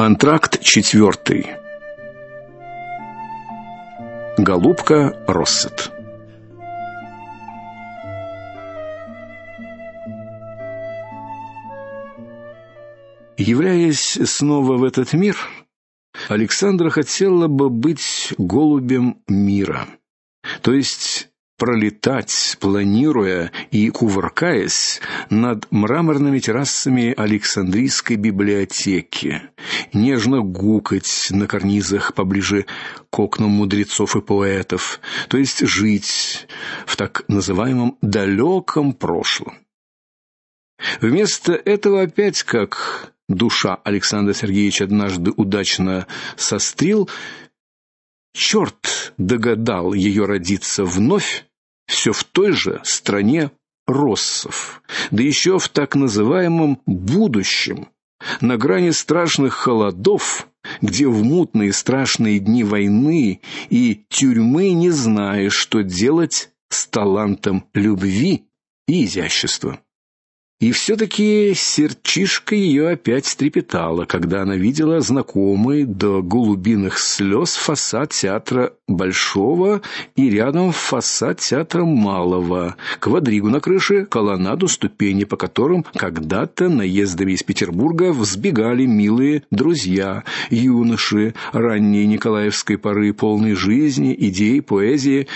Антракт четвертый. Голубка Россет. Являясь снова в этот мир, Александра хотела бы быть голубем мира. То есть пролетать, планируя и кувыркаясь над мраморными террасами Александрийской библиотеки, нежно гукать на карнизах поближе к окнам мудрецов и поэтов, то есть жить в так называемом далеком прошлом. Вместо этого опять как душа Александра Сергеевича однажды удачно сострил, черт догадал ее родиться вновь все в той же стране россов, да еще в так называемом будущем, на грани страшных холодов, где в мутные страшные дни войны и тюрьмы не знаешь, что делать с талантом любви и изящества. И все таки сердчишко ее опять стрепетало, когда она видела знакомый до голубиных слез фасад театра Большого и рядом фасад театра Малого, квадригу на крыше, колоннаду, ступени, по которым когда-то наездами из Петербурга взбегали милые друзья, юноши ранней николаевской поры, полной жизни, идей, поэзии.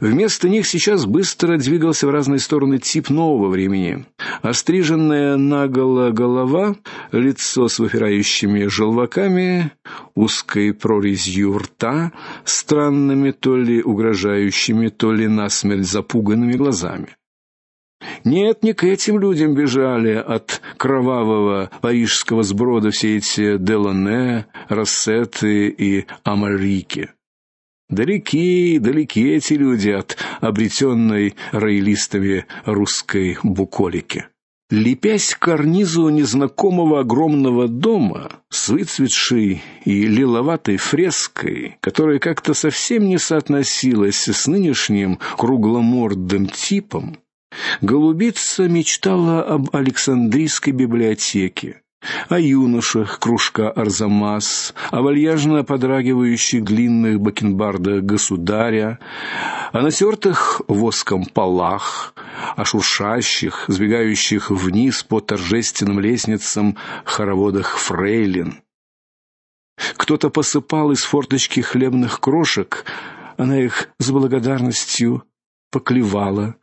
Вместо них сейчас быстро двигался в разные стороны тип нового времени. Остриженная наголо голова, лицо с выпирающими желваками, узкой прорезью рта, странными то ли угрожающими, то ли насмерть запуганными глазами. Нет, не к этим людям бежали от кровавого парижского сброда все эти Делоне, Рассеты и Амарики. Далеки, далеки эти люди от обретенной роялистами русской буколики. Лепясь к карнизу незнакомого огромного дома с выцветшей и лиловатой фреской, которая как-то совсем не соотносилась с нынешним кругломордым типом, голубица мечтала об Александрийской библиотеке, о юношах кружка Арзамас, о вальяжно подрагивающих длинных бакенбардах государя, о натертых воском полах, о шуршащих, сбегающих вниз по торжественным лестницам хороводах фрейлин. Кто-то посыпал из форточки хлебных крошек, она их с благодарностью поклевала,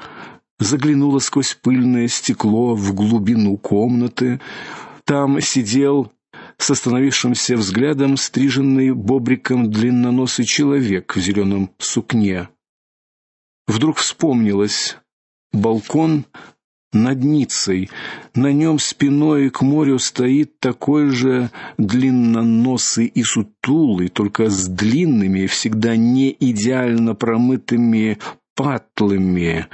заглянула сквозь пыльное стекло в глубину комнаты, там сидел с остановившимся взглядом стриженный бобриком длинноносый человек в зеленом сукне. Вдруг вспомнилось балкон над Ницей. На нем спиной к морю стоит такой же длинноносый и сутулый, только с длинными, всегда не идеально промытыми патлами.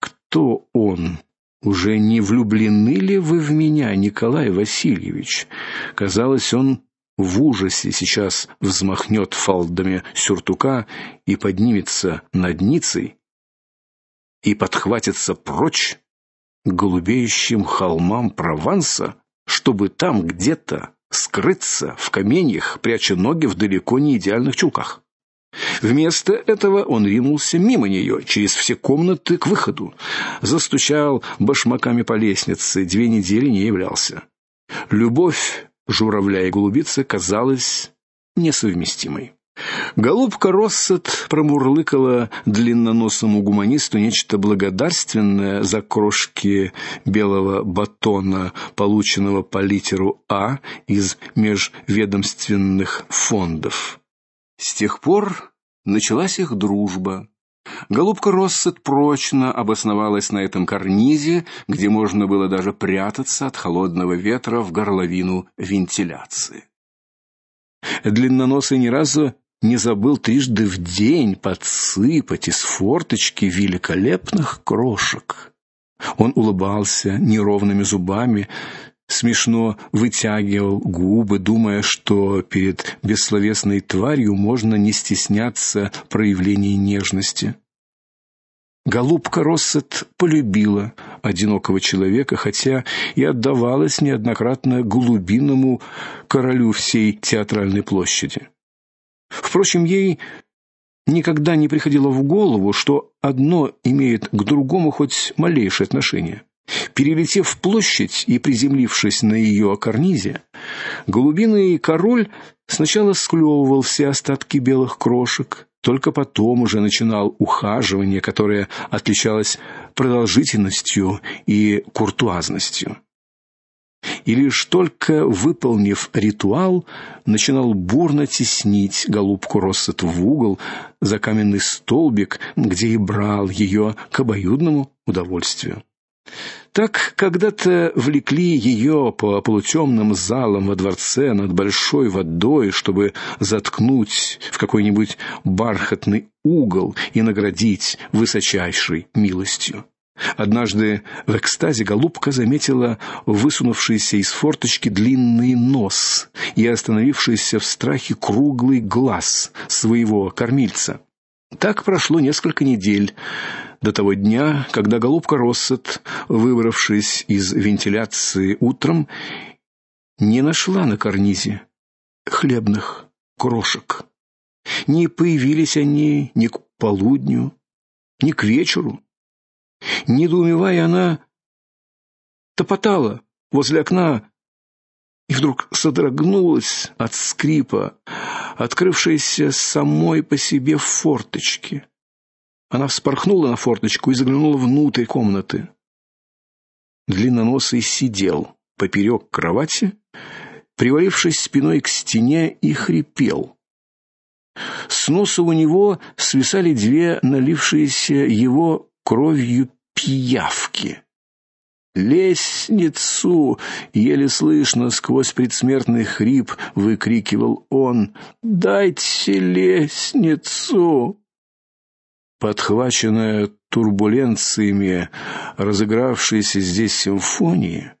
Кто он? Уже не влюблены ли вы в меня, Николай Васильевич? Казалось, он в ужасе сейчас взмахнет фалдами сюртука и поднимется над Ницей и подхватится прочь к голубеющим холмам Прованса, чтобы там где-то скрыться в каменьях, пряча ноги в далеко не идеальных чулках. Вместо этого он ринулся мимо нее, через все комнаты к выходу, застучал башмаками по лестнице, две недели не являлся. Любовь журавля и голубицы казалась несовместимой. Голубка Россет промурлыкала длинноносому гуманисту нечто благодарственное за крошки белого батона, полученного по литеру А из межведомственных фондов. С тех пор началась их дружба. Голубка Россет прочно обосновалась на этом карнизе, где можно было даже прятаться от холодного ветра в горловину вентиляции. Длинноносый ни разу не забыл трижды в день подсыпать из форточки великолепных крошек. Он улыбался неровными зубами, смешно вытягивал губы, думая, что перед бессловесной тварью можно не стесняться проявлений нежности. Голубка Россет полюбила одинокого человека, хотя и отдавалась неоднократно голубиному королю всей театральной площади. Впрочем, ей никогда не приходило в голову, что одно имеет к другому хоть малейшее отношение. Перелетев площадь и приземлившись на ее карнизе, голубиный король сначала склевывал все остатки белых крошек, только потом уже начинал ухаживание, которое отличалось продолжительностью и куртуазностью. И лишь только выполнив ритуал, начинал бурно теснить голубку Россет в угол за каменный столбик, где и брал ее к обоюдному удовольствию. Так когда-то влекли ее по полутемным залам во дворце над большой водой, чтобы заткнуть в какой-нибудь бархатный угол и наградить высочайшей милостью. Однажды в экстазе голубка заметила высунувшийся из форточки длинный нос и остановившийся в страхе круглый глаз своего кормильца. Так прошло несколько недель до того дня, когда голубка Россет, выбравшись из вентиляции утром, не нашла на карнизе хлебных крошек. Не появились они ни к полудню, ни к вечеру. Недоумевая, она топотала возле окна и вдруг содрогнулась от скрипа, открывшейся самой по себе форточки. Она вспорхнула на форточку и заглянула внутрь комнаты. Длинноносый сидел поперек кровати, привалившись спиной к стене и хрипел. С носа у него свисали две налившиеся его кровью пиявки. Лестницу, еле слышно сквозь предсмертный хрип выкрикивал он: "Дайте лестницу!" подхваченная турбуленциями разыгравшейся здесь симфонии,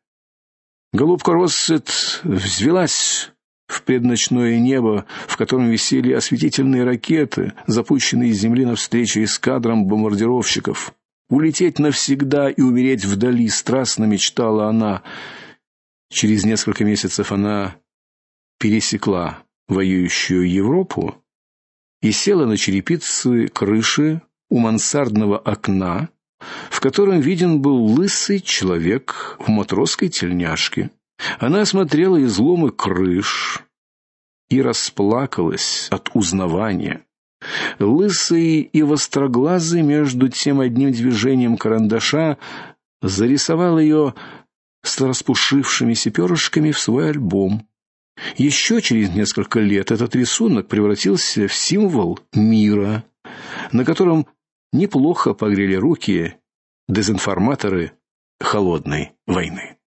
голубка Россет взвелась в предночное небо, в котором висели осветительные ракеты, запущенные с земли навстречу эскадрам бомбардировщиков. Улететь навсегда и умереть вдали страстно мечтала она. Через несколько месяцев она пересекла воюющую Европу и села на черепицы крыши у мансардного окна, в котором виден был лысый человек в матросской тельняшке. Она осмотрела изломы крыш и расплакалась от узнавания. Лысый и востроглазый между тем одним движением карандаша зарисовал ее с распушившимися перышками в свой альбом. Еще через несколько лет этот рисунок превратился в символ мира, на котором неплохо погрели руки дезинформаторы холодной войны.